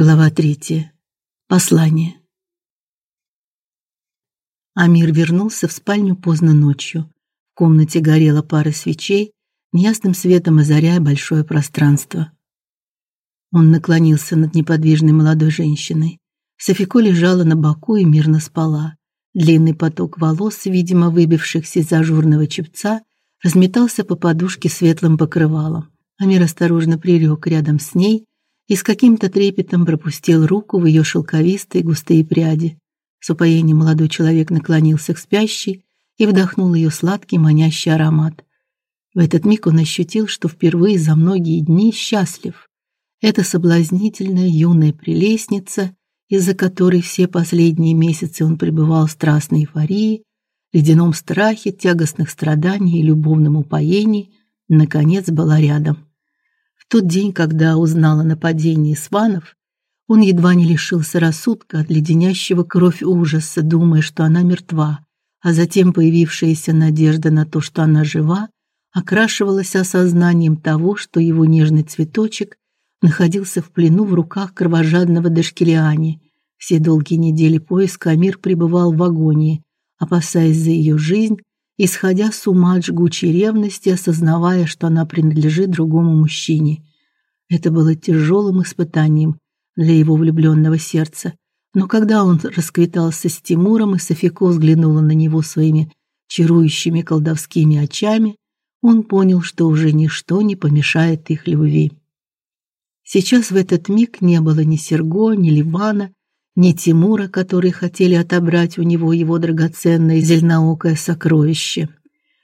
Глава третья. Послание. Амир вернулся в спальню поздно ночью. В комнате горела пара свечей, неясным светом озаряя большое пространство. Он наклонился над неподвижной молодой женщиной. Софико лежала на боку и мирно спала. Длинный поток волос, видимо, выбившихся из ажурного чепца, разметался по подушке светлым покрывалом. Амир осторожно прилег рядом с ней и с каким-то трепетом пропустил руку в ее шелковистые густые пряди. С упоением молодой человек наклонился к спящей и вдохнул ее сладкий манящий аромат. В этот миг он ощутил, что впервые за многие дни счастлив. Эта соблазнительная юная прелестница, из-за которой все последние месяцы он пребывал в страстной эйфории, ледяном страхе, тягостных страданий и любовном упоении, наконец была рядом тот день, когда узнал о нападении сванов, он едва не лишился рассудка от леденящего кровь ужаса, думая, что она мертва, а затем появившаяся надежда на то, что она жива, окрашивалась осознанием того, что его нежный цветочек находился в плену в руках кровожадного Дашкилиани. Все долгие недели поиска Амир пребывал в агонии, опасаясь за ее жизнь исходя с ума от жгучей ревности, осознавая, что она принадлежит другому мужчине. Это было тяжелым испытанием для его влюбленного сердца. Но когда он расквитался с Тимуром, и Софико взглянула на него своими чарующими колдовскими очами, он понял, что уже ничто не помешает их любви. Сейчас в этот миг не было ни Серго, ни Ливана, ни Тимура, которые хотели отобрать у него его драгоценное зеленоокое сокровище.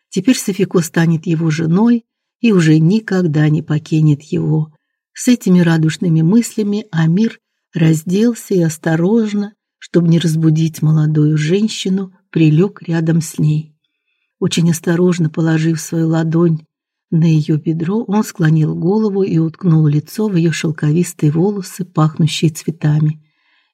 Теперь Софико станет его женой и уже никогда не покинет его. С этими радушными мыслями Амир разделся и осторожно, чтобы не разбудить молодую женщину, прилег рядом с ней. Очень осторожно положив свою ладонь на ее бедро, он склонил голову и уткнул лицо в ее шелковистые волосы, пахнущие цветами.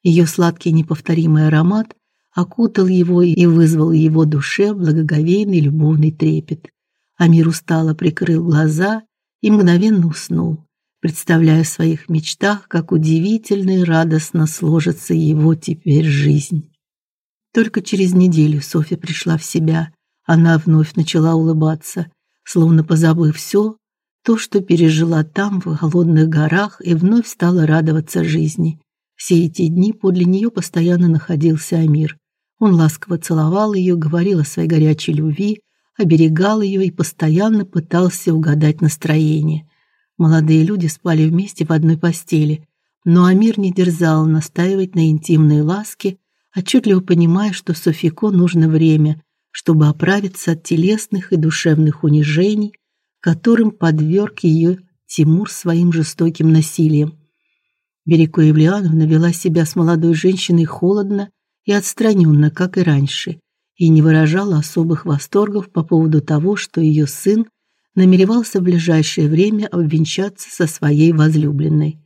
Ее сладкий неповторимый аромат окутал его и вызвал в его душе благоговейный любовный трепет. Амир устало прикрыл глаза и мгновенно уснул, представляя в своих мечтах, как удивительно и радостно сложится его теперь жизнь. Только через неделю Софья пришла в себя. Она вновь начала улыбаться, словно позабыв все, то, что пережила там в холодных горах, и вновь стала радоваться жизни. Все эти дни подле нее постоянно находился Амир. Он ласково целовал ее, говорил о своей горячей любви, оберегал ее и постоянно пытался угадать настроение. Молодые люди спали вместе в одной постели, но Амир не дерзал настаивать на интимной ласке, отчетливо понимая, что Софико нужно время, чтобы оправиться от телесных и душевных унижений, которым подверг ее Тимур своим жестоким насилием. Береко Евлеановна вела себя с молодой женщиной холодно и отстраненно, как и раньше, и не выражала особых восторгов по поводу того, что ее сын намеревался в ближайшее время обвенчаться со своей возлюбленной.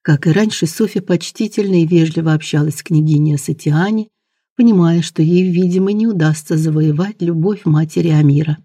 Как и раньше, Софья почтительно и вежливо общалась с княгиней Сатиани, понимая, что ей, видимо, не удастся завоевать любовь матери Амира.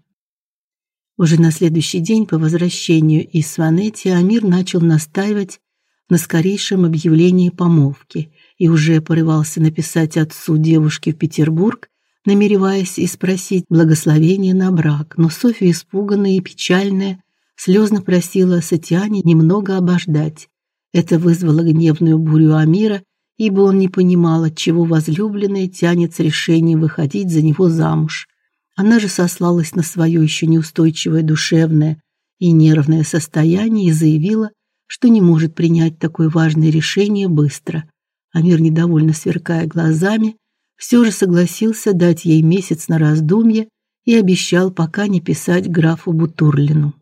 Уже на следующий день по возвращению из Сванети Амир начал настаивать на скорейшем объявлении помолвки и уже порывался написать отцу девушки в Петербург, намереваясь и спросить благословения на брак, но Софья, испуганная и печальная, слезно просила Сатиане немного обождать. Это вызвало гневную бурю Амира, ибо он не понимал, от чего возлюбленная тянет с решением выходить за него замуж. Она же сослалась на свое еще неустойчивое душевное и нервное состояние и заявила, что не может принять такое важное решение быстро. Амир, недовольно сверкая глазами, все же согласился дать ей месяц на раздумье и обещал пока не писать графу Бутурлину.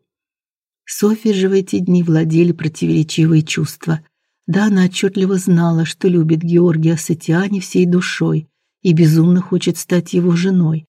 Софья же в эти дни владели противоречивые чувства. Да, она отчетливо знала, что любит Георгия Сатиани всей душой и безумно хочет стать его женой.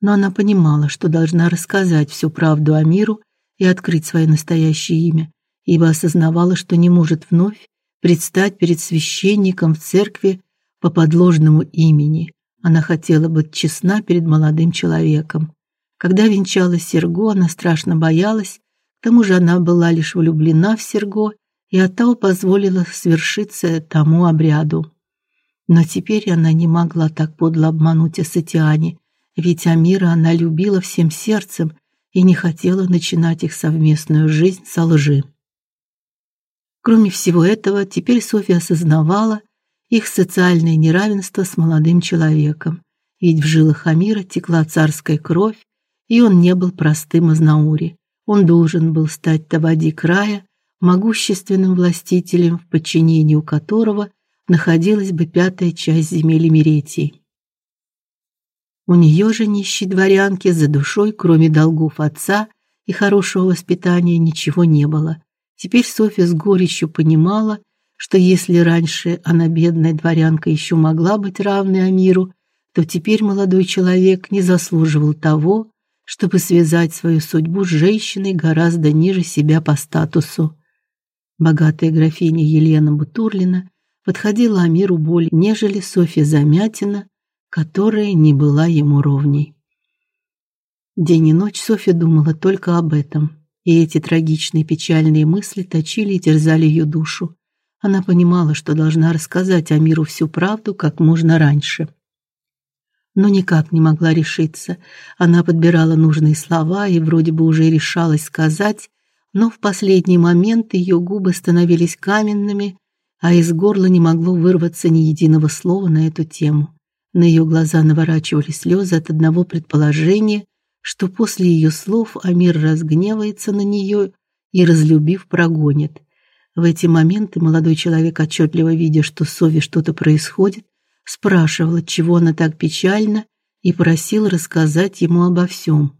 Но она понимала, что должна рассказать всю правду Амиру и открыть свое настоящее имя, ибо осознавала, что не может вновь предстать перед священником в церкви по подложному имени. Она хотела быть честна перед молодым человеком. Когда венчалась Серго, она страшно боялась, к тому же она была лишь влюблена в Серго и оттого позволила свершиться тому обряду. Но теперь она не могла так подло обмануть Асатиане, ведь Амира она любила всем сердцем и не хотела начинать их совместную жизнь со лжи. Кроме всего этого, теперь Софья осознавала их социальное неравенство с молодым человеком, ведь в жилах Амира текла царская кровь, и он не был простым азнаури. Он должен был стать Тавади края, могущественным властителем, в подчинении у которого находилась бы пятая часть земель Эмеретии. У нее же нищей дворянки за душой, кроме долгов отца и хорошего воспитания, ничего не было. Теперь Софья с горечью понимала, что если раньше она бедная дворянка еще могла быть равной Амиру, то теперь молодой человек не заслуживал того, чтобы связать свою судьбу с женщиной гораздо ниже себя по статусу. Богатая графиня Елена Бутурлина подходила Амиру более, нежели Софья Замятина, которая не была ему ровней. День и ночь Софья думала только об этом, и эти трагичные печальные мысли точили и терзали ее душу. Она понимала, что должна рассказать Амиру всю правду как можно раньше. Но никак не могла решиться. Она подбирала нужные слова и вроде бы уже решалась сказать, но в последний момент ее губы становились каменными, а из горла не могло вырваться ни единого слова на эту тему. На ее глаза наворачивались слезы от одного предположения, что после ее слов Амир разгневается на нее и, разлюбив, прогонит. В эти моменты молодой человек, отчетливо видя, что с Софьей что-то происходит, спрашивал, чего она так печальна, и просил рассказать ему обо всем.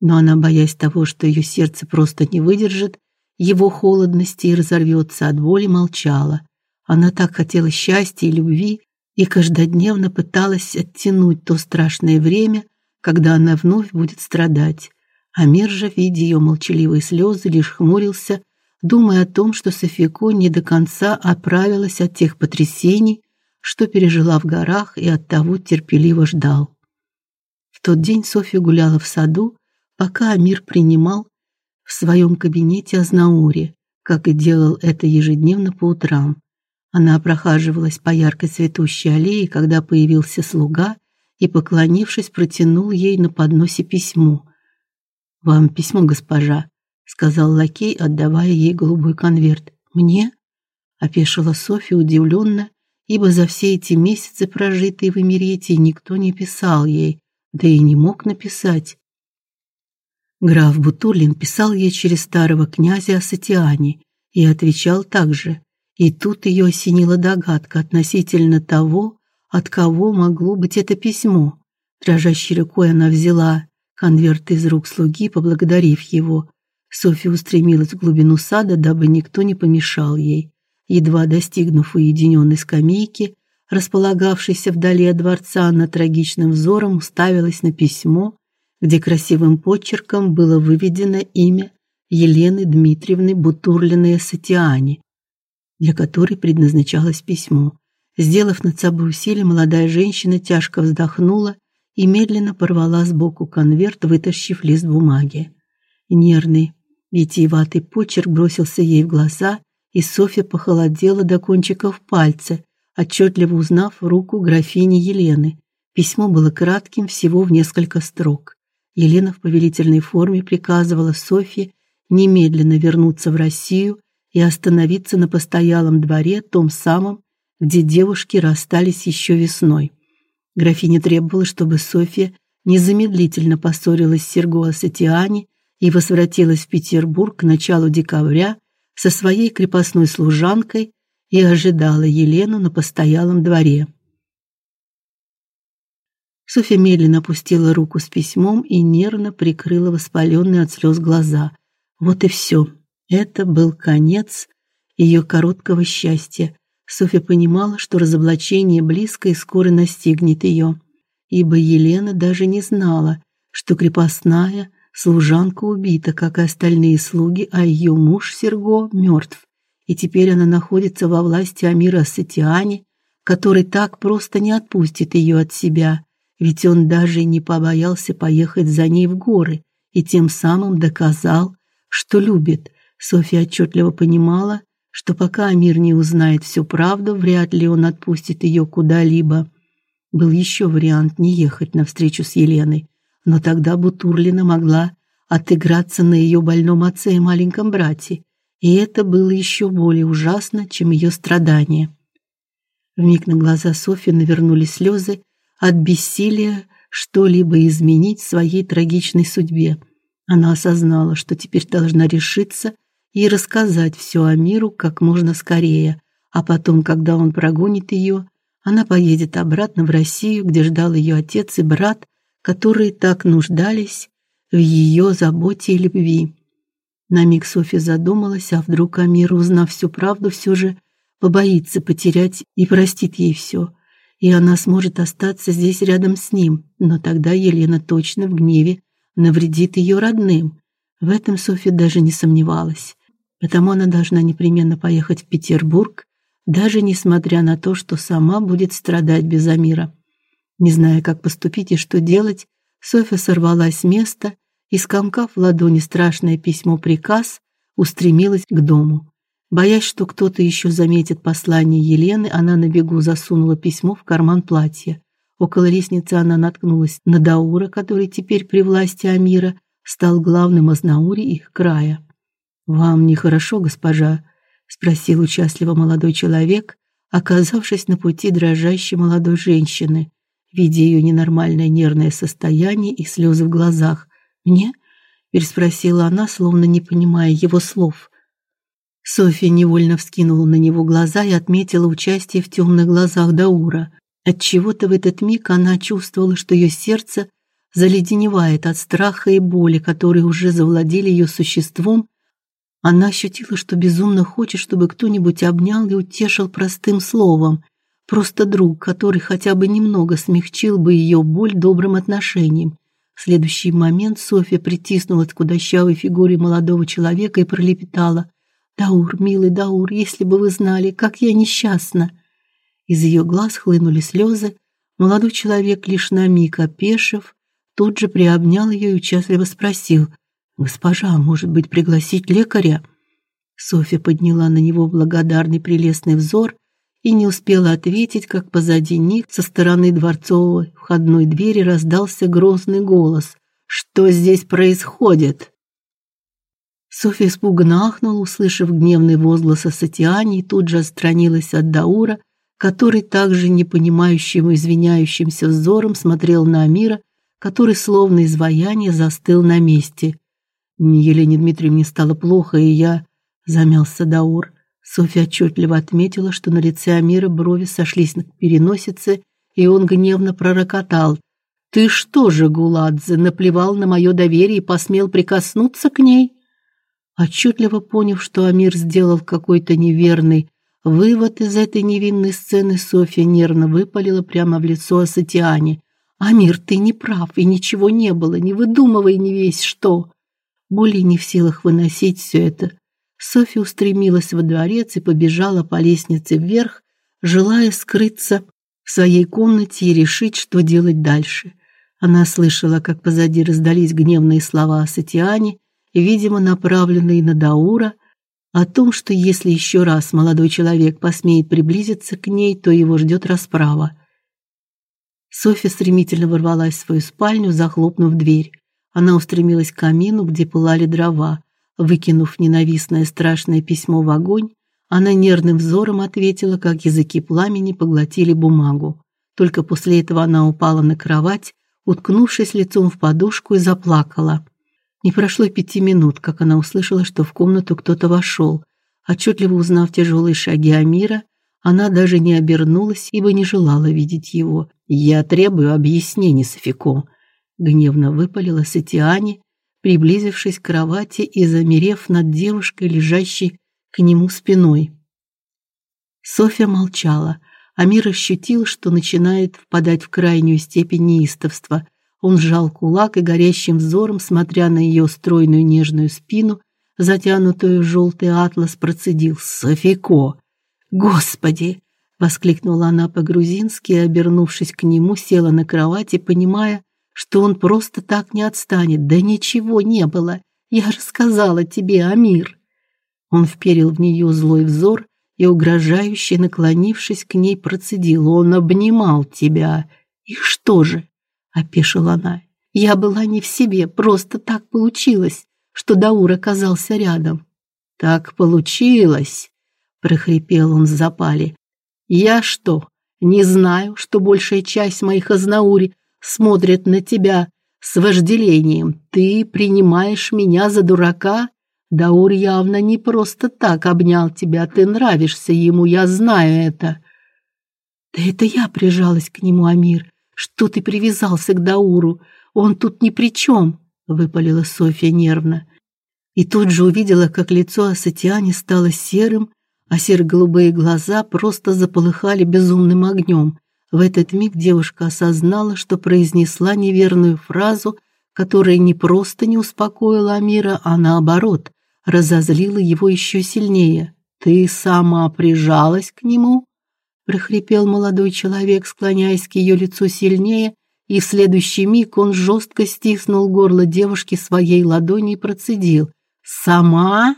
Но она, боясь того, что ее сердце просто не выдержит его холодности и разорвется от боли, молчала. Она так хотела счастья и любви, и каждодневно пыталась оттянуть то страшное время, когда она вновь будет страдать. А мир же, видя ее молчаливые слезы, лишь хмурился, думая о том, что Софико не до конца оправилась от тех потрясений, что пережила в горах и оттого терпеливо ждал. В тот день Софья гуляла в саду, пока Амир принимал в своем кабинете Азнаури, как и делал это ежедневно по утрам. Она прохаживалась по яркой цветущей аллее, когда появился слуга и, поклонившись, протянул ей на подносе письмо. "Вам письмо, госпожа", сказал лакей, отдавая ей голубой конверт. "Мне?" опешила Софья удивленно, ибо за все эти месяцы, прожитые в Эмиретии, никто не писал ей, да и не мог написать. Граф Бутурлин писал ей через старого князя Асатиани и отвечал также. И тут ее осенила догадка относительно того, от кого могло быть это письмо. Дрожащей рукой она взяла конверт из рук слуги, поблагодарив его. Софья устремилась в глубину сада, дабы никто не помешал ей. Едва достигнув уединенной скамейки, располагавшейся вдали от дворца, она трагичным взором уставилась на письмо, где красивым почерком было выведено имя Елены Дмитриевны Бутурлиной Сатиани, для которой предназначалось письмо. Сделав над собой усилие, молодая женщина тяжко вздохнула и медленно порвала сбоку конверт, вытащив лист бумаги. Нервный, витиеватый почерк бросился ей в глаза, и Софья похолодела до кончиков пальца, отчетливо узнав руку графини Елены. Письмо было кратким, всего в несколько строк. Елена в повелительной форме приказывала Софье немедленно вернуться в Россию и остановиться на постоялом дворе, том самом, где девушки расстались еще весной. Графиня требовала, чтобы Софья незамедлительно поссорилась с Серго Асатиани и возвратилась в Петербург к началу декабря со своей крепостной служанкой и ожидала Елену на постоялом дворе. Софья медленно опустила руку с письмом и нервно прикрыла воспаленные от слез глаза. Вот и все. Это был конец ее короткого счастья. Софья понимала, что разоблачение близко и скоро настигнет ее, ибо Елена даже не знала, что крепостная служанка убита, как и остальные слуги, а ее муж Серго мертв. И теперь она находится во власти Амира Сатиани, который так просто не отпустит ее от себя, ведь он даже не побоялся поехать за ней в горы и тем самым доказал, что любит. Софья отчетливо понимала, что пока Амир не узнает всю правду, вряд ли он отпустит ее куда-либо. Был еще вариант не ехать на встречу с Еленой, но тогда Бутурлина могла отыграться на ее больном отце и маленьком брате, и это было еще более ужасно, чем ее страдания. Вмиг на глаза Софьи навернулись слезы от бессилия что-либо изменить в своей трагичной судьбе. Она осознала, что теперь должна решиться и рассказать все Амиру как можно скорее, а потом, когда он прогонит ее, она поедет обратно в Россию, где ждал ее отец и брат, которые так нуждались в ее заботе и любви. На миг Софья задумалась, а вдруг Амир, узнав всю правду, все же побоится потерять и простит ей все, и она сможет остаться здесь рядом с ним. Но тогда Елена точно в гневе навредит ее родным. В этом Софья даже не сомневалась. Потому она должна непременно поехать в Петербург, даже несмотря на то, что сама будет страдать без Амира. Не зная, как поступить и что делать, Софья сорвалась с места и, скомкав в ладони страшное письмо-приказ, устремилась к дому. Боясь, что кто-то еще заметит послание Елены, она на бегу засунула письмо в карман платья. Около лестницы она наткнулась на Даура, который теперь при власти Амира стал главным из Наури их края. «Вам нехорошо, госпожа?» — спросил участливо молодой человек, оказавшись на пути дрожащей молодой женщины, видя ее ненормальное нервное состояние и слезы в глазах. «Мне?» — переспросила она, словно не понимая его слов. Софья невольно вскинула на него глаза и отметила участие в темных глазах Даура. От чего-то в этот миг она чувствовала, что ее сердце заледеневает от страха и боли, которые уже завладели ее существом. Она ощутила, что безумно хочет, чтобы кто-нибудь обнял и утешил простым словом, просто друг, который хотя бы немного смягчил бы ее боль добрым отношением. В следующий момент Софья притиснулась к худощавой фигуре молодого человека и пролепетала: Даур, милый Даур, если бы вы знали, как я несчастна. Из ее глаз хлынули слезы. Молодой человек лишь на миг опешив, тут же приобнял ее и участливо спросил: "Госпожа, может быть, пригласить лекаря?" Софья подняла на него благодарный прелестный взор и не успела ответить, как позади них со стороны дворцовой входной двери раздался грозный голос: "Что здесь происходит?" Софья испуганно ахнула, услышав гневный возглас Асатиани, и тут же отстранилась от Даура, который также непонимающим и извиняющимся взором смотрел на Амира, который словно изваяние застыл на месте. Елене Дмитриевне стало плохо, и я замялся Даур. Софья отчетливо отметила, что на лице Амира брови сошлись на переносице, и он гневно пророкотал: "Ты что же, Гуладзе, наплевал на мое доверие и посмел прикоснуться к ней?" Отчетливо поняв, что Амир сделал какой-то неверный вывод из этой невинной сцены, Софья нервно выпалила прямо в лицо Асатиане: "Амир, ты не прав, и ничего не было, не выдумывай не весь что". Более не в силах выносить все это, Софья устремилась во дворец и побежала по лестнице вверх, желая скрыться в своей комнате и решить, что делать дальше. Она слышала, как позади раздались гневные слова Асатиане, видимо, направленный на Даура, о том, что если еще раз молодой человек посмеет приблизиться к ней, то его ждет расправа. Софья стремительно ворвалась в свою спальню, захлопнув дверь. Она устремилась к камину, где пылали дрова. Выкинув ненавистное страшное письмо в огонь, она нервным взором ответила, как языки пламени поглотили бумагу. Только после этого она упала на кровать, уткнувшись лицом в подушку и заплакала. Не прошло пяти минут, как она услышала, что в комнату кто-то вошел. Отчетливо узнав тяжелые шаги Амира, она даже не обернулась, ибо не желала видеть его. «Я требую объяснений, Софико», — гневно выпалила Сатиане, приблизившись к кровати и замерев над девушкой, лежащей к нему спиной. Софья молчала. Амир ощутил, что начинает впадать в крайнюю степень неистовства — он сжал кулак и горящим взором, смотря на ее стройную нежную спину, затянутую в желтый атлас, процедил: "Софико, господи!" воскликнула она по-грузински, обернувшись к нему, села на кровати, понимая, что он просто так не отстанет. Да ничего не было. Я рассказала тебе, Амир. Он вперил в нее злой взор и угрожающе наклонившись к ней, процедил: "Он обнимал тебя. И что же?" опешила она. "Я была не в себе, просто так получилось, что Даур оказался рядом". "Так получилось", прохрипел он в запале. "Я что, не знаю, что большая часть моих азнаури смотрят на тебя с вожделением. Ты принимаешь меня за дурака?" Даур явно не просто так обнял тебя, ты нравишься ему, я знаю это. Да это я прижалась к нему, Амир. Что ты привязался к Дауру? Он тут ни при чем, выпалила Софья нервно. И тут же увидела, как лицо Асатиани стало серым, а серо-голубые глаза просто заполыхали безумным огнем. В этот миг девушка осознала, что произнесла неверную фразу, которая не просто не успокоила Амира, а наоборот, разозлило его еще сильнее. Ты сама прижалась к нему? прохрипел молодой человек, склоняясь к ее лицу сильнее, и в следующий миг он жестко стиснул горло девушки своей ладонью и процедил: "Сама?"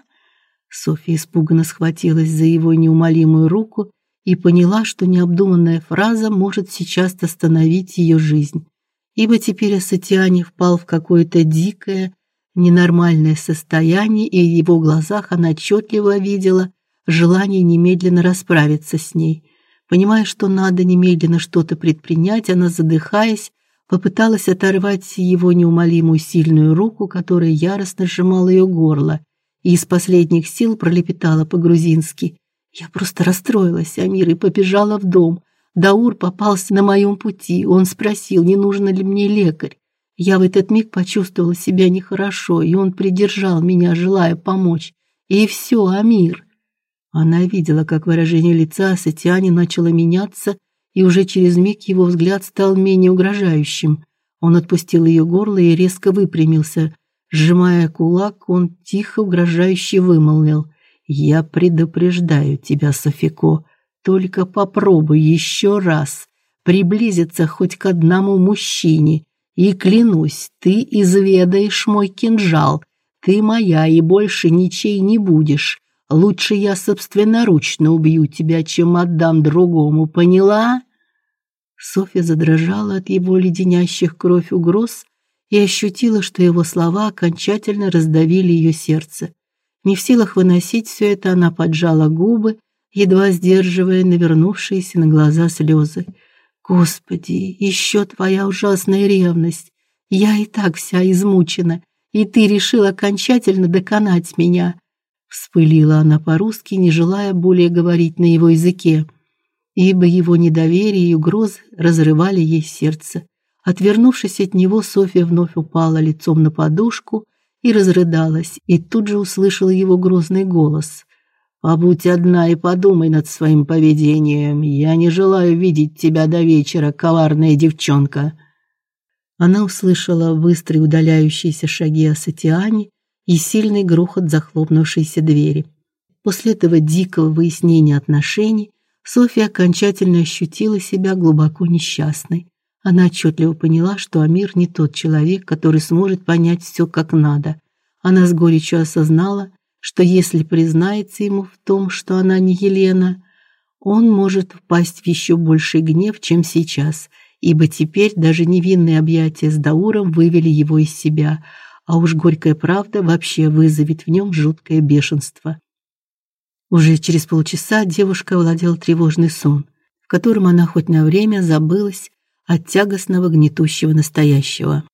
Софья испуганно схватилась за его неумолимую руку и поняла, что необдуманная фраза может сейчас остановить ее жизнь. Ибо теперь Асатиане впал в какое-то дикое, ненормальное состояние, и в его глазах она отчетливо видела желание немедленно расправиться с ней. Понимая, что надо немедленно что-то предпринять, она, задыхаясь, попыталась оторвать его неумолимую сильную руку, которая яростно сжимала ее горло, и из последних сил пролепетала по-грузински: "Я просто расстроилась, Амир, и побежала в дом. Даур попался на моем пути. Он спросил, не нужен ли мне лекарь. Я в этот миг почувствовала себя нехорошо, и он придержал меня, желая помочь. И все, Амир. Она видела, как выражение лица Сатиани начало меняться, и уже через миг его взгляд стал менее угрожающим. Он отпустил ее горло и резко выпрямился. Сжимая кулак, он тихо угрожающе вымолвил: "Я предупреждаю тебя, Софико, только попробуй еще раз приблизиться хоть к одному мужчине, и клянусь, ты изведаешь мой кинжал. Ты моя и больше ничей не будешь. Лучше я собственноручно убью тебя, чем отдам другому, поняла? Софья задрожала от его леденящих кровь угроз и ощутила, что его слова окончательно раздавили ее сердце. Не в силах выносить все это, она поджала губы, едва сдерживая навернувшиеся на глаза слезы. Господи, еще твоя ужасная ревность. Я и так вся измучена, и ты решил окончательно доконать меня. Вспылила она по-русски, не желая более говорить на его языке, ибо его недоверие и угрозы разрывали ей сердце. Отвернувшись от него, Софья вновь упала лицом на подушку и разрыдалась, и тут же услышала его грозный голос. Побудь одна и подумай над своим поведением. Я не желаю видеть тебя до вечера, коварная девчонка. Она услышала быстрые удаляющиеся шаги Асатиани и сильный грохот захлопнувшейся двери. После этого дикого выяснения отношений Софья окончательно ощутила себя глубоко несчастной. Она отчетливо поняла, что Амир не тот человек, который сможет понять все как надо. Она с горечью осознала, что если признается ему в том, что она не Елена, он может впасть в еще больший гнев, чем сейчас, ибо теперь даже невинные объятия с Дауром вывели его из себя, а уж горькая правда вообще вызовет в нем жуткое бешенство. Уже через полчаса девушка овладел тревожный сон, в котором она хоть на время забылась от тягостного гнетущего настоящего.